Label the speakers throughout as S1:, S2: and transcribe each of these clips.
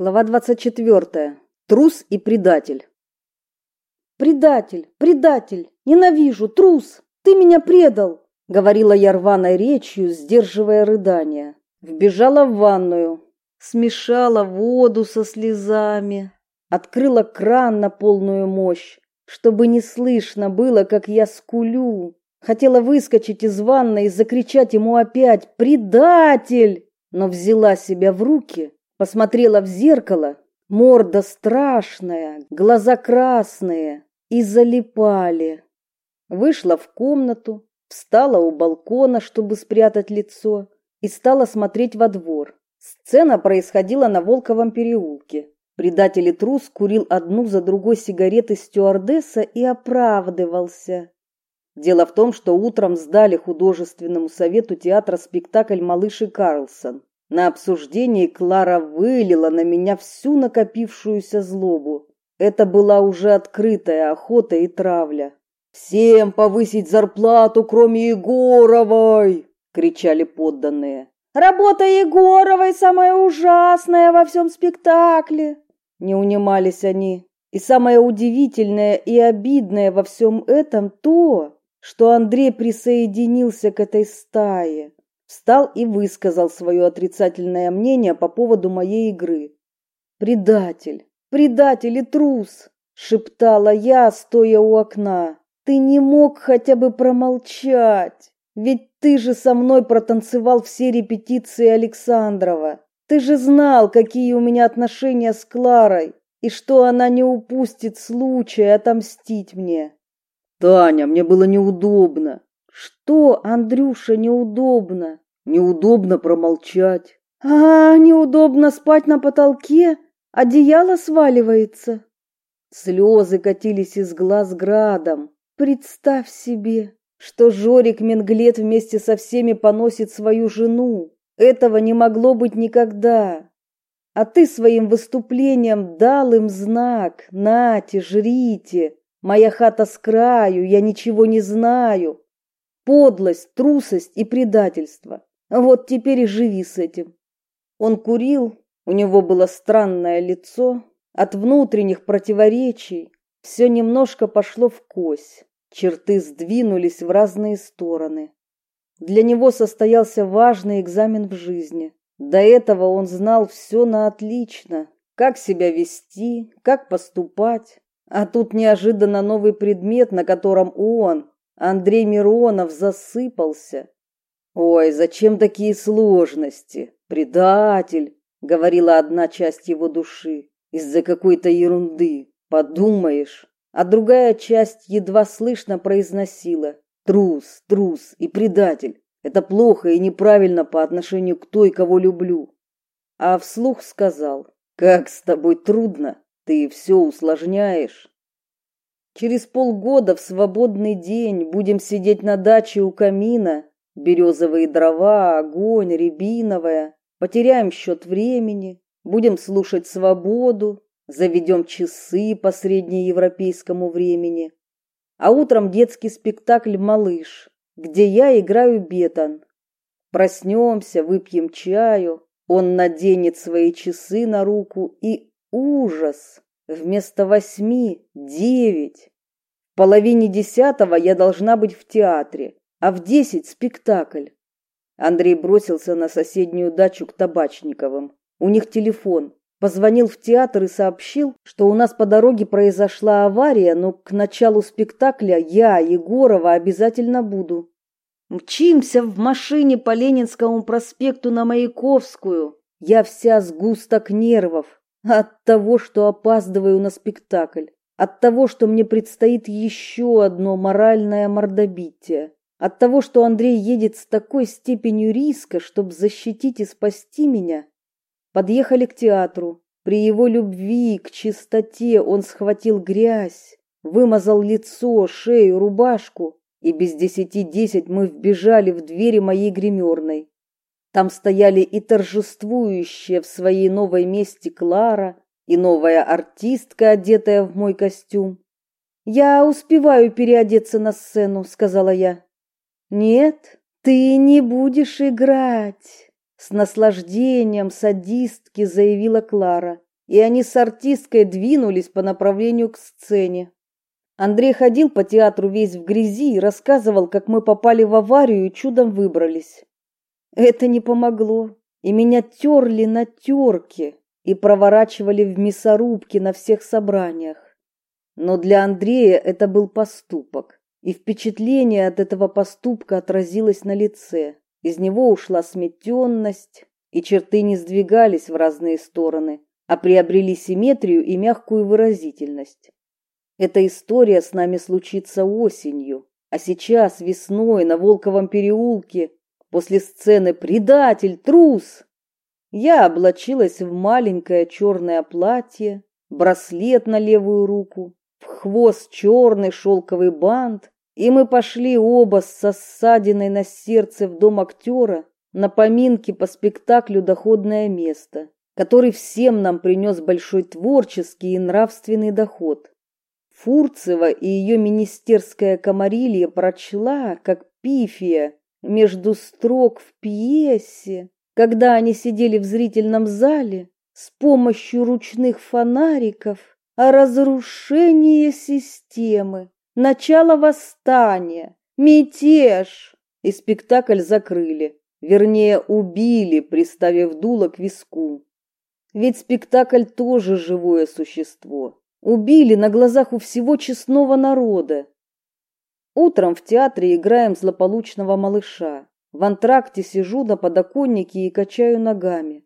S1: Глава 24. Трус и предатель.
S2: Предатель, предатель, ненавижу, трус. Ты меня предал,
S1: говорила я рваной речью, сдерживая рыдания. Вбежала в ванную, смешала воду со слезами, открыла кран на полную мощь, чтобы не слышно было, как я скулю. Хотела выскочить из ванной и закричать ему опять: "Предатель!" Но взяла себя в руки Посмотрела в зеркало, морда страшная, глаза красные и залипали. Вышла в комнату, встала у балкона, чтобы спрятать лицо, и стала смотреть во двор. Сцена происходила на Волковом переулке. Предатель и трус курил одну за другой сигареты стюардесса и оправдывался. Дело в том, что утром сдали художественному совету театра спектакль «Малыш и Карлсон». На обсуждении Клара вылила на меня всю накопившуюся злобу. Это была уже открытая охота и травля. «Всем повысить зарплату, кроме Егоровой!» — кричали подданные.
S2: «Работа Егоровой самая ужасная во всем спектакле!»
S1: Не унимались они. И самое удивительное и обидное во всем этом то, что Андрей присоединился к этой стае встал и высказал свое отрицательное мнение по поводу моей игры. «Предатель! Предатель и трус!» — шептала я, стоя у окна. «Ты не мог хотя бы промолчать, ведь ты же со мной протанцевал все репетиции Александрова. Ты же знал, какие у меня отношения с Кларой, и что она не упустит случая отомстить мне». «Таня, мне было неудобно. Что, Андрюша, неудобно? Неудобно промолчать.
S2: А, неудобно спать на потолке, одеяло сваливается.
S1: Слезы катились из глаз градом. Представь себе, что Жорик Менглет вместе со всеми поносит свою жену. Этого не могло быть никогда. А ты своим выступлением дал им знак: "Нате, жрите. Моя хата с краю, я ничего не знаю". Подлость, трусость и предательство. Вот теперь и живи с этим. Он курил, у него было странное лицо, от внутренних противоречий все немножко пошло в кось. Черты сдвинулись в разные стороны. Для него состоялся важный экзамен в жизни. До этого он знал все на отлично, как себя вести, как поступать. А тут неожиданно новый предмет, на котором он, Андрей Миронов, засыпался Ой, зачем такие сложности? Предатель, говорила одна часть его души. Из-за какой-то ерунды. Подумаешь. А другая часть едва слышно произносила: трус, трус и предатель. Это плохо и неправильно по отношению к той, кого люблю. А вслух сказал: "Как с тобой трудно, ты все усложняешь". Через полгода в свободный день будем сидеть на даче у камина Березовые дрова, огонь, рябиновая. Потеряем счет времени, будем слушать свободу, заведем часы по среднеевропейскому времени. А утром детский спектакль «Малыш», где я играю Бетон. Проснемся, выпьем чаю, он наденет свои часы на руку и ужас! Вместо восьми – девять. В половине десятого я должна быть в театре а в десять спектакль. Андрей бросился на соседнюю дачу к Табачниковым. У них телефон. Позвонил в театр и сообщил, что у нас по дороге произошла авария, но к началу спектакля я, Егорова, обязательно буду. Мчимся в машине по Ленинскому проспекту на Маяковскую. Я вся сгусток нервов от того, что опаздываю на спектакль, от того, что мне предстоит еще одно моральное мордобитие. От того, что Андрей едет с такой степенью риска, чтобы защитить и спасти меня, подъехали к театру. При его любви к чистоте он схватил грязь, вымазал лицо, шею, рубашку, и без десяти десять мы вбежали в двери моей гримерной. Там стояли и торжествующая в своей новой месте Клара, и новая артистка, одетая в мой костюм. «Я успеваю переодеться на сцену», — сказала я. Нет, ты не будешь играть, с наслаждением садистки заявила Клара. и они с артисткой двинулись по направлению к сцене. Андрей ходил по театру весь в грязи и рассказывал, как мы попали в аварию и чудом выбрались. Это не помогло, и меня терли на терке и проворачивали в мясорубке на всех собраниях. Но для Андрея это был поступок, и впечатление от этого поступка отразилось на лице. Из него ушла сметенность, и черты не сдвигались в разные стороны, а приобрели симметрию и мягкую выразительность. Эта история с нами случится осенью, а сейчас весной на Волковом переулке после сцены «Предатель! Трус!» я облачилась в маленькое черное платье, браслет на левую руку, в хвост черный шелковый бант, и мы пошли оба с ссадиной на сердце в дом актера на поминки по спектаклю «Доходное место», который всем нам принес большой творческий и нравственный доход. Фурцева и ее министерская комарилья прочла, как пифия, между строк в пьесе, когда они сидели в зрительном зале с помощью ручных фонариков о разрушении системы, начало восстания, мятеж, и спектакль закрыли, вернее, убили, приставив дуло к виску. Ведь спектакль тоже живое существо. Убили на глазах у всего честного народа. Утром в театре играем злополучного малыша. В антракте сижу на подоконнике и качаю ногами.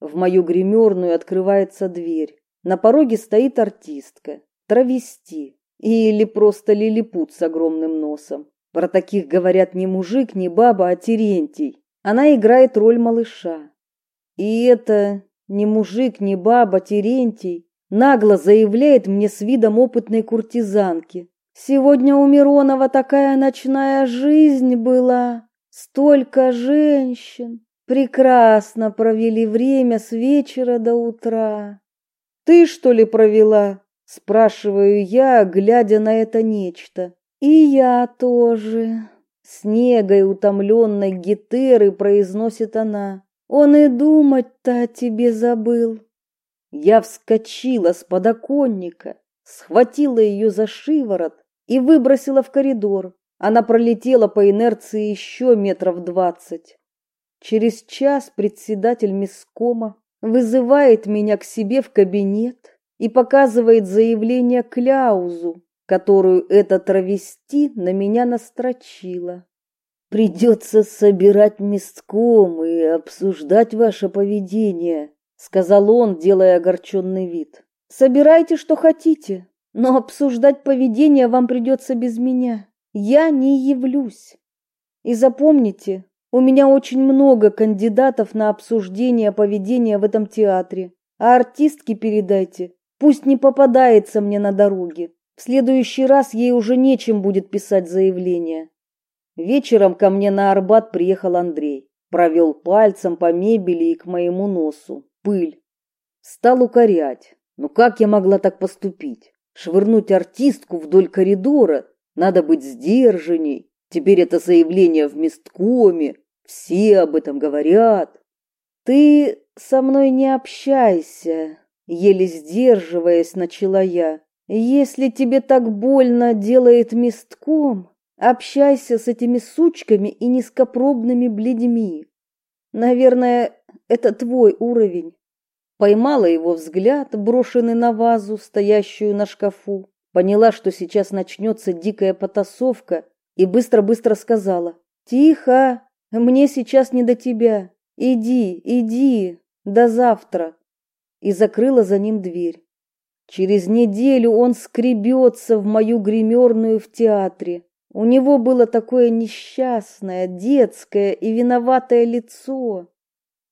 S1: В мою гримерную открывается дверь. На пороге стоит артистка, травести или просто лилипут с огромным носом. Про таких говорят не мужик, не баба, а Терентий. Она играет роль малыша. И это не мужик, не баба, Терентий нагло заявляет мне с видом опытной куртизанки. Сегодня у Миронова такая ночная жизнь была, столько женщин. Прекрасно провели время с вечера до утра. Ты что ли провела? спрашиваю я, глядя на это нечто. И я тоже. С негой утомленной гитеры произносит она. Он и думать-то о тебе забыл. Я вскочила с подоконника, схватила ее за шиворот и выбросила в коридор. Она пролетела по инерции еще метров двадцать. Через час председатель мискома вызывает меня к себе в кабинет и показывает заявление Кляузу, которую эта травести на меня настрочила. Придется собирать местком и обсуждать ваше поведение, сказал он, делая огорченный вид. Собирайте, что хотите, но обсуждать поведение вам придется без меня. Я не явлюсь. И запомните, у меня очень много кандидатов на обсуждение поведения в этом театре. А артистке передайте, пусть не попадается мне на дороге. В следующий раз ей уже нечем будет писать заявление. Вечером ко мне на Арбат приехал Андрей. Провел пальцем по мебели и к моему носу. Пыль. Стал укорять. Ну как я могла так поступить? Швырнуть артистку вдоль коридора? Надо быть сдержанней. Теперь это заявление в месткоме. Все об этом говорят. Ты со мной не общайся, еле сдерживаясь, начала я. Если тебе так больно делает местком, Общайся с этими сучками и низкопробными бледьми. Наверное, это твой уровень. Поймала его взгляд, брошенный на вазу, стоящую на шкафу. Поняла, что сейчас начнется дикая потасовка, и быстро-быстро сказала. «Тихо, мне сейчас не до тебя. Иди, иди, до завтра». И закрыла за ним дверь. Через неделю он скребется в мою гримерную в театре. У него было такое несчастное, детское и виноватое лицо.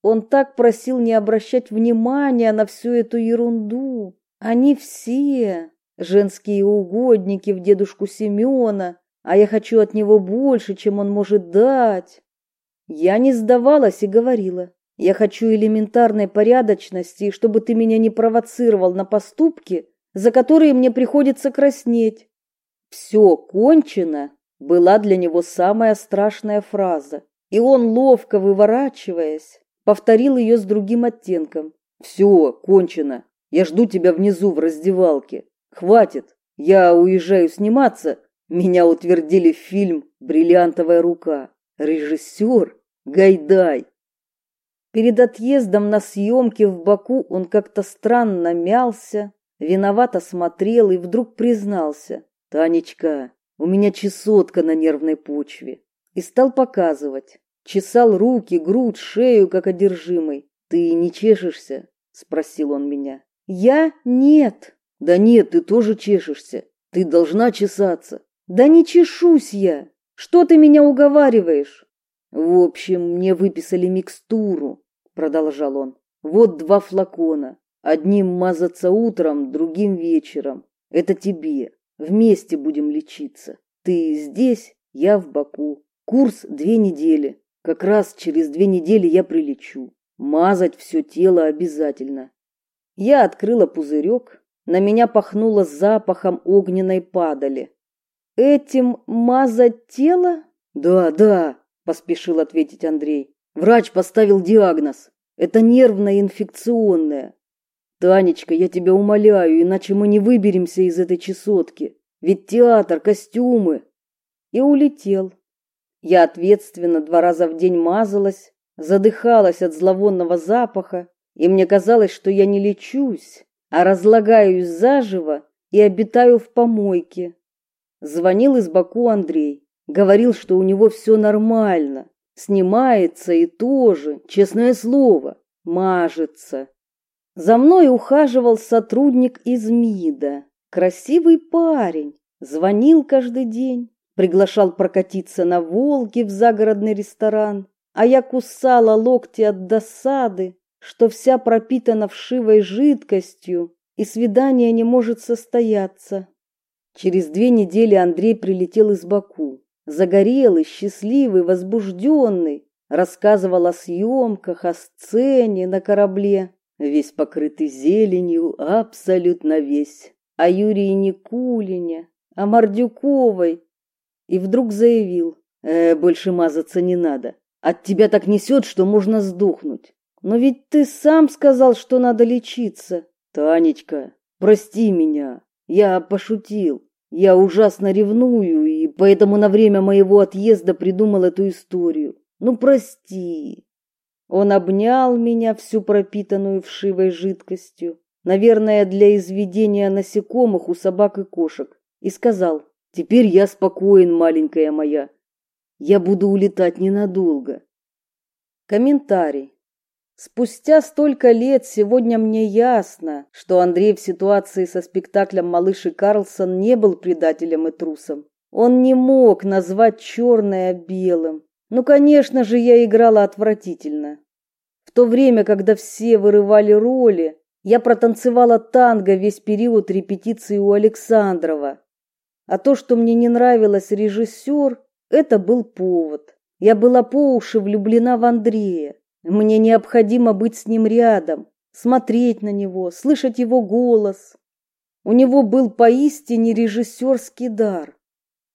S1: Он так просил не обращать внимания на всю эту ерунду. Они все женские угодники в дедушку Семена, а я хочу от него больше, чем он может дать. Я не сдавалась и говорила: "Я хочу элементарной порядочности, чтобы ты меня не провоцировал на поступки, за которые мне приходится краснеть". Все кончено была для него самая страшная фраза, и он, ловко выворачиваясь, повторил ее с другим оттенком. Все кончено. Я жду тебя внизу в раздевалке. Хватит, я уезжаю сниматься. Меня утвердили в фильм «Бриллиантовая рука». Режиссер Гайдай. Перед отъездом на съемки в Баку он как-то странно мялся, виновато смотрел и вдруг признался. «Танечка, у меня чесотка на нервной почве». И стал показывать. Чесал руки, грудь, шею, как одержимый. «Ты не чешешься?» – спросил он меня. «Я? Нет». «Да нет, ты тоже чешешься. Ты должна чесаться». «Да не чешусь я. Что ты меня уговариваешь?» В общем, мне выписали микстуру, продолжал он. Вот два флакона. Одним мазаться утром, другим вечером. Это тебе. Вместе будем лечиться. Ты здесь, я в Баку. Курс две недели. Как раз через две недели я прилечу. Мазать все тело обязательно. Я открыла пузырек. На меня пахнуло запахом огненной падали. Этим мазать тело? Да, да, поспешил ответить Андрей. Врач поставил диагноз. Это нервное инфекционное. Танечка, я тебя умоляю, иначе мы не выберемся из этой чесотки. Ведь театр, костюмы. И улетел. Я ответственно два раза в день мазалась, задыхалась от зловонного запаха, и мне казалось, что я не лечусь, а разлагаюсь заживо и обитаю в помойке. Звонил из Баку Андрей. Говорил, что у него все нормально. Снимается и тоже, честное слово, мажется. За мной ухаживал сотрудник из МИДа. Красивый парень. Звонил каждый день. Приглашал прокатиться на Волге в загородный ресторан. А я кусала локти от досады, что вся пропитана вшивой жидкостью, и свидание не может состояться. Через две недели Андрей прилетел из Баку загорелый, счастливый, возбужденный, рассказывал о съемках, о сцене на корабле, весь покрытый зеленью, абсолютно весь, о Юрии Никулине, о Мордюковой, и вдруг заявил, э, больше мазаться не надо, от тебя так несет, что можно сдохнуть. Но ведь ты сам сказал, что надо лечиться. Танечка, прости меня, я пошутил. Я ужасно ревную, и поэтому на время моего отъезда придумал эту историю. Ну, прости. Он обнял меня, всю пропитанную вшивой жидкостью, наверное, для изведения насекомых у собак и кошек, и сказал, «Теперь я спокоен, маленькая моя. Я буду улетать ненадолго». Комментарий. Спустя столько лет сегодня мне ясно, что Андрей в ситуации со спектаклем «Малыш и Карлсон» не был предателем и трусом. Он не мог назвать черное белым. Ну, конечно же, я играла отвратительно. В то время, когда все вырывали роли, я протанцевала танго весь период репетиции у Александрова. А то, что мне не нравилось режиссер, это был повод. Я была по уши влюблена в Андрея. Мне необходимо быть с ним рядом, смотреть на него, слышать его голос. У него был поистине режиссерский дар.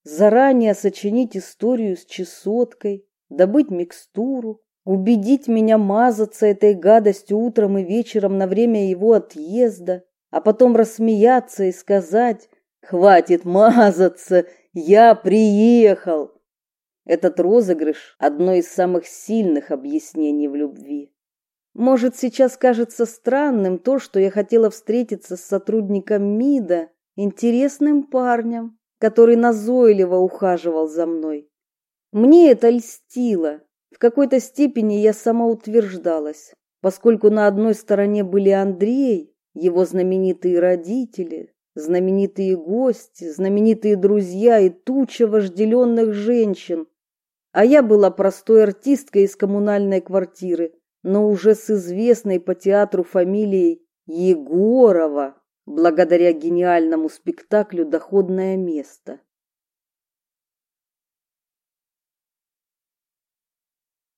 S1: Заранее сочинить историю с чесоткой, добыть микстуру, убедить меня мазаться этой гадостью утром и вечером на время его отъезда, а потом рассмеяться и сказать «Хватит мазаться, я приехал!» Этот розыгрыш – одно из самых сильных объяснений в любви. Может, сейчас кажется странным то, что я хотела встретиться с сотрудником МИДа, интересным парнем, который назойливо ухаживал за мной. Мне это льстило. В какой-то степени я самоутверждалась, поскольку на одной стороне были Андрей, его знаменитые родители, знаменитые гости, знаменитые друзья и туча вожделенных женщин, а я была простой артисткой из коммунальной квартиры, но уже с известной по театру фамилией Егорова, благодаря гениальному спектаклю «Доходное место».